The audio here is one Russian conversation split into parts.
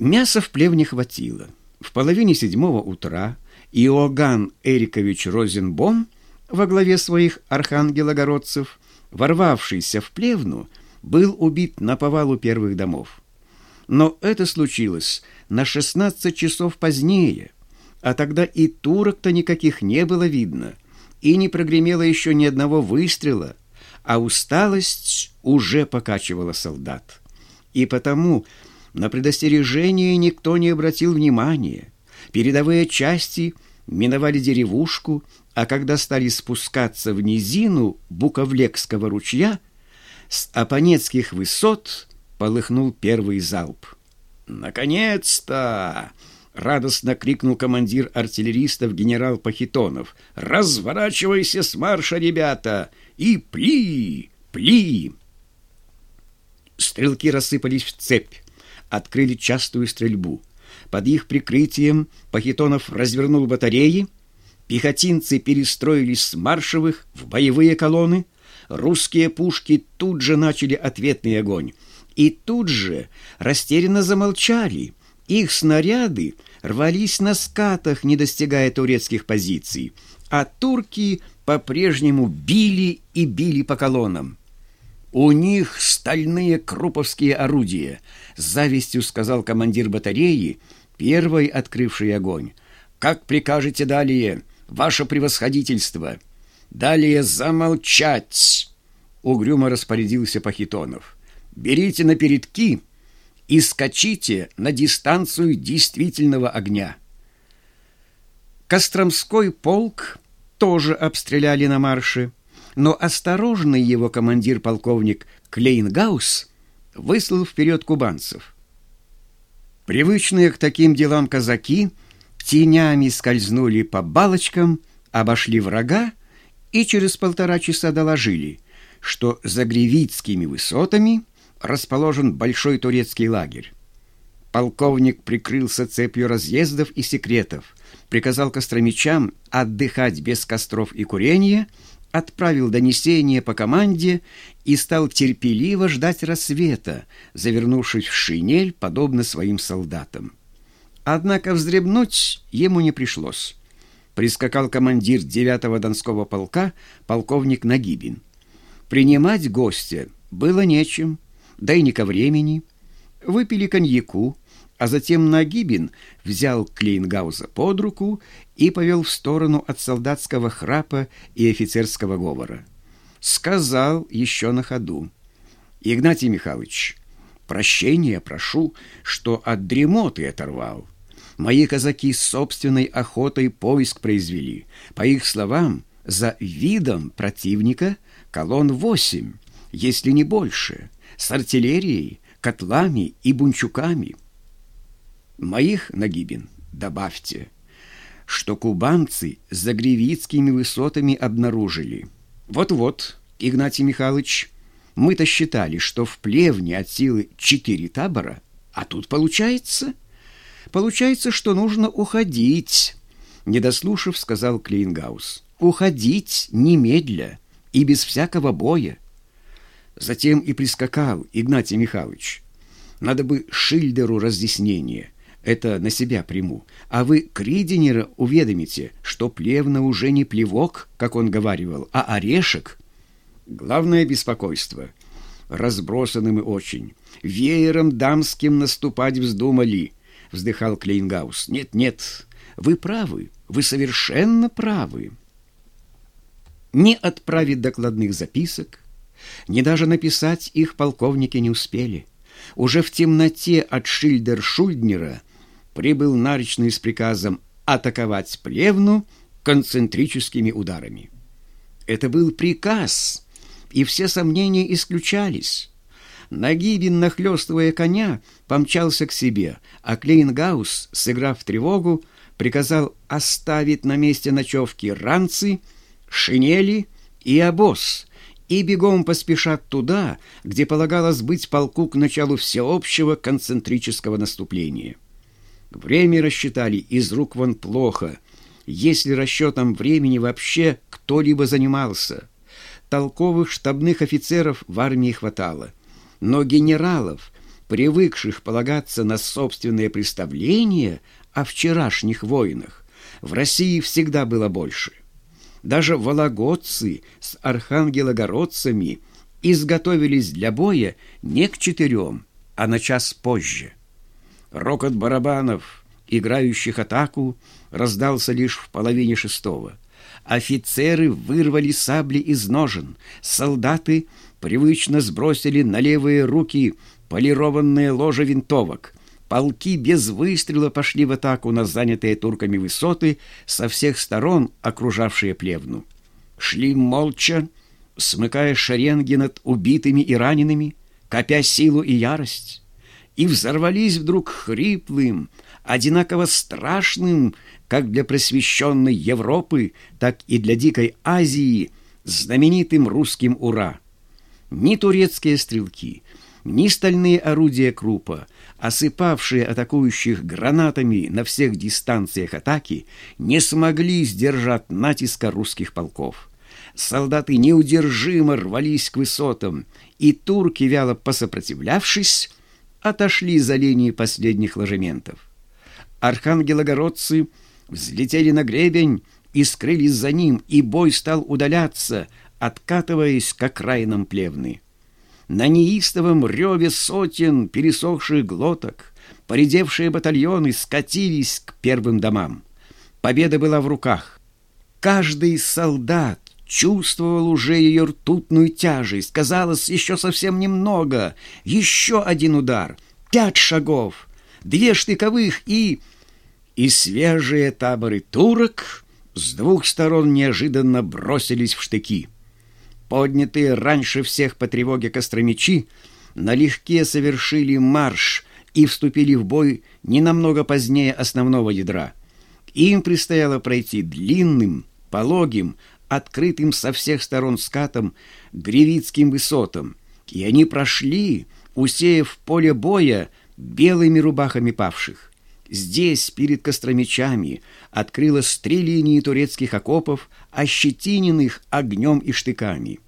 Мяса в плевне хватило. В половине седьмого утра Иоганн Эрикович Розенбом во главе своих архангелогородцев, ворвавшийся в плевну, был убит на повалу первых домов. Но это случилось на 16 часов позднее, а тогда и турок-то никаких не было видно, и не прогремело еще ни одного выстрела, а усталость уже покачивала солдат. И потому на предостережение никто не обратил внимания. Передовые части миновали деревушку, а когда стали спускаться в низину Буковлекского ручья, с Апонецких высот полыхнул первый залп. «Наконец-то!» — радостно крикнул командир артиллеристов генерал Пахитонов. «Разворачивайся с марша, ребята, и пли, пли!» Стрелки рассыпались в цепь, открыли частую стрельбу. Под их прикрытием Пахитонов развернул батареи, пехотинцы перестроились с маршевых в боевые колонны, русские пушки тут же начали ответный огонь, и тут же растерянно замолчали. Их снаряды рвались на скатах, не достигая турецких позиций, а турки по-прежнему били и били по колоннам. «У них стальные круповские орудия», — с завистью сказал командир батареи, первый открывший огонь. «Как прикажете далее, ваше превосходительство?» «Далее замолчать!» — угрюмо распорядился Пахитонов. «Берите на передки и скачите на дистанцию действительного огня». Костромской полк тоже обстреляли на марше но осторожный его командир-полковник Клейнгаус выслал вперед кубанцев. Привычные к таким делам казаки тенями скользнули по балочкам, обошли врага и через полтора часа доложили, что за Гривицкими высотами расположен большой турецкий лагерь. Полковник прикрылся цепью разъездов и секретов, приказал костромичам отдыхать без костров и курения – отправил донесение по команде и стал терпеливо ждать рассвета, завернувшись в шинель, подобно своим солдатам. Однако вздребнуть ему не пришлось. Прискакал командир 9-го Донского полка, полковник Нагибин. Принимать гостя было нечем, да и не ко времени. Выпили коньяку, а затем Нагибин взял Клейнгауза под руку и повел в сторону от солдатского храпа и офицерского говора. Сказал еще на ходу. «Игнатий Михайлович, прощения прошу, что от дремоты оторвал. Мои казаки с собственной охотой поиск произвели. По их словам, за видом противника колонн восемь, если не больше, с артиллерией, котлами и бунчуками» моих Нагибин, добавьте, что кубанцы за Гривицкими высотами обнаружили. Вот-вот, Игнатий Михайлович, мы-то считали, что в плевне от силы четыре табора, а тут получается... Получается, что нужно уходить, недослушав, сказал Клейнгаус. Уходить немедля и без всякого боя. Затем и прискакал Игнатий Михайлович. Надо бы Шильдеру разъяснение — это на себя приму. А вы Кридинера уведомите, что плевна уже не плевок, как он говаривал, а орешек. Главное беспокойство. Разбросаны мы очень. Веером дамским наступать вздумали, вздыхал Клейнгаус. Нет, нет, вы правы, вы совершенно правы. Не отправить докладных записок, ни даже написать их полковники не успели. Уже в темноте от Шильдер-Шульднера прибыл Нарочный с приказом атаковать Плевну концентрическими ударами. Это был приказ, и все сомнения исключались. Нагибин, нахлёстывая коня, помчался к себе, а Клейнгаус, сыграв тревогу, приказал оставить на месте ночевки ранцы, шинели и обоз, и бегом поспешат туда, где полагалось быть полку к началу всеобщего концентрического наступления. Время рассчитали из рук вон плохо, если расчетом времени вообще кто-либо занимался. Толковых штабных офицеров в армии хватало, но генералов, привыкших полагаться на собственные представления о вчерашних войнах, в России всегда было больше. Даже вологодцы с архангелогородцами изготовились для боя не к четырем, а на час позже. Рокот барабанов, играющих атаку, раздался лишь в половине шестого. Офицеры вырвали сабли из ножен, солдаты привычно сбросили на левые руки полированные ложа винтовок. Полки без выстрела пошли в атаку на занятые турками высоты со всех сторон, окружавшие плевну. Шли молча, смыкая шеренги над убитыми и ранеными, копя силу и ярость, и взорвались вдруг хриплым, одинаково страшным, как для просвещенной Европы, так и для дикой Азии, знаменитым русским «Ура!». Ни турецкие стрелки, ни стальные орудия Крупа, осыпавшие атакующих гранатами на всех дистанциях атаки, не смогли сдержать натиска русских полков. Солдаты неудержимо рвались к высотам, и турки, вяло посопротивлявшись, отошли за линии последних ложементов. Архангелогородцы взлетели на гребень и скрылись за ним, и бой стал удаляться, откатываясь к окраинам плевны. На неистовом реве сотен пересохших глоток поредевшие батальоны скатились к первым домам. Победа была в руках. Каждый солдат чувствовал уже ее ртутную тяжесть. Казалось, еще совсем немного. Еще один удар. Пять шагов. Две штыковых и... И свежие таборы турок с двух сторон неожиданно бросились в штыки. Поднятые раньше всех по тревоге костромичи налегке совершили марш и вступили в бой не намного позднее основного ядра. Им предстояло пройти длинным, пологим, открытым со всех сторон скатом гривицким высотам, и они прошли, усеяв поле боя белыми рубахами павших. Здесь, перед костромичами, открылось три линии турецких окопов, ощетиненных огнем и штыками.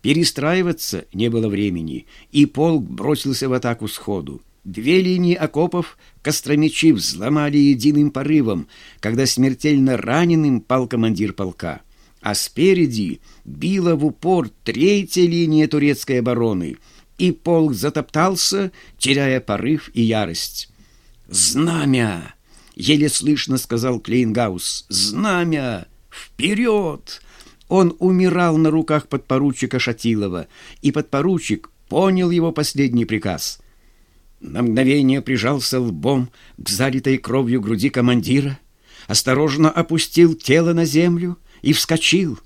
Перестраиваться не было времени, и полк бросился в атаку сходу. Две линии окопов костромичи взломали единым порывом, когда смертельно раненым пал командир полка. А спереди била в упор третья линия турецкой обороны, и полк затоптался, теряя порыв и ярость. «Знамя!» — еле слышно сказал Клейнгаус. «Знамя! Вперед!» Он умирал на руках подпоручика Шатилова, и подпоручик понял его последний приказ. На мгновение прижался лбом к залитой кровью груди командира, осторожно опустил тело на землю и вскочил.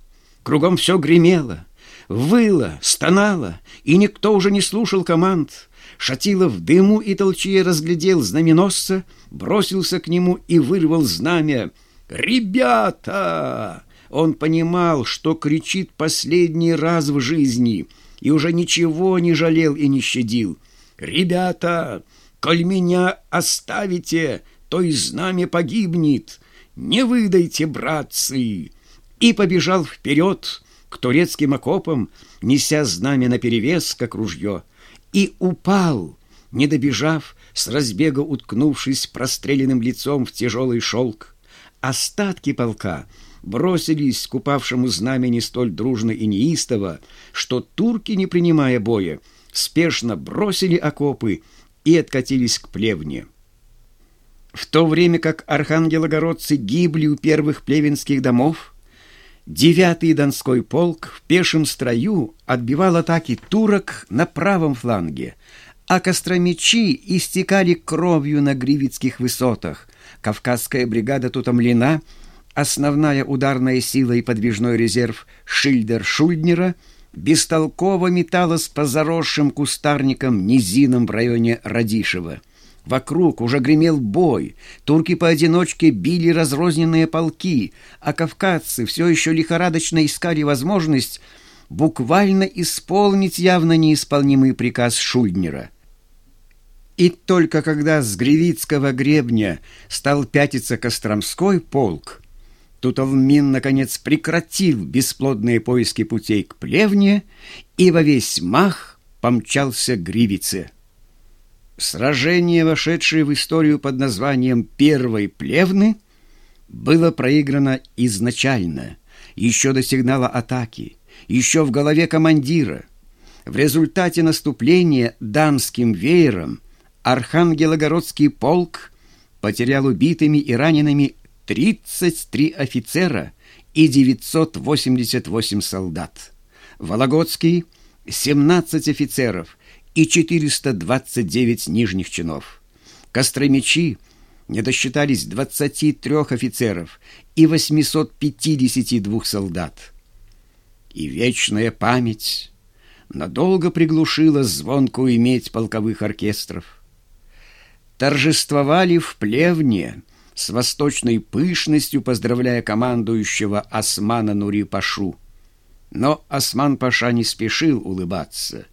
Кругом все гремело, выло, стонало, и никто уже не слушал команд. Шатилов в дыму и толчье разглядел знаменосца, бросился к нему и вырвал знамя. «Ребята!» Он понимал, что кричит последний раз в жизни, и уже ничего не жалел и не щадил. «Ребята, коль меня оставите, то и знамя погибнет! Не выдайте, братцы!» И побежал вперед к турецким окопам, неся знамя наперевес, как ружье и упал, не добежав, с разбега уткнувшись простреленным лицом в тяжелый шелк. Остатки полка бросились к упавшему знамени столь дружно и неистово, что турки, не принимая боя, спешно бросили окопы и откатились к плевне. В то время как архангелогородцы гибли у первых плевенских домов, Девятый Донской полк в пешем строю отбивал атаки турок на правом фланге, а костромичи истекали кровью на Гривицких высотах. Кавказская бригада тут омлена, основная ударная сила и подвижной резерв Шильдер-Шульднера бестолково металась по заросшим кустарникам низинам в районе Радишева. Вокруг уже гремел бой, турки поодиночке били разрозненные полки, а кавказцы все еще лихорадочно искали возможность буквально исполнить явно неисполнимый приказ Шульднера. И только когда с Гривицкого гребня стал пятиться Костромской полк, Тутовмин, наконец, прекратил бесплодные поиски путей к плевне и во весь мах помчался к Гривице. Сражение, вошедшее в историю под названием «Первой плевны», было проиграно изначально, еще до сигнала атаки, еще в голове командира. В результате наступления данским веером Архангелогородский полк потерял убитыми и ранеными 33 офицера и 988 солдат. Вологодский – 17 офицеров и 429 нижних чинов. Костромичи не досчитались 23 офицеров и 852 солдат. И вечная память надолго приглушила звонкую медь полковых оркестров. Торжествовали в плевне с восточной пышностью, поздравляя командующего Османа Нури-Пашу. Но Осман-Паша не спешил улыбаться.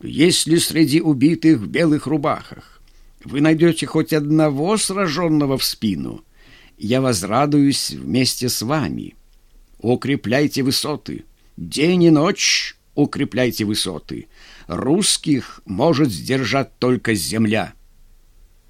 «Если среди убитых в белых рубахах вы найдете хоть одного сраженного в спину, я возрадуюсь вместе с вами. Укрепляйте высоты, день и ночь укрепляйте высоты. Русских может сдержать только земля».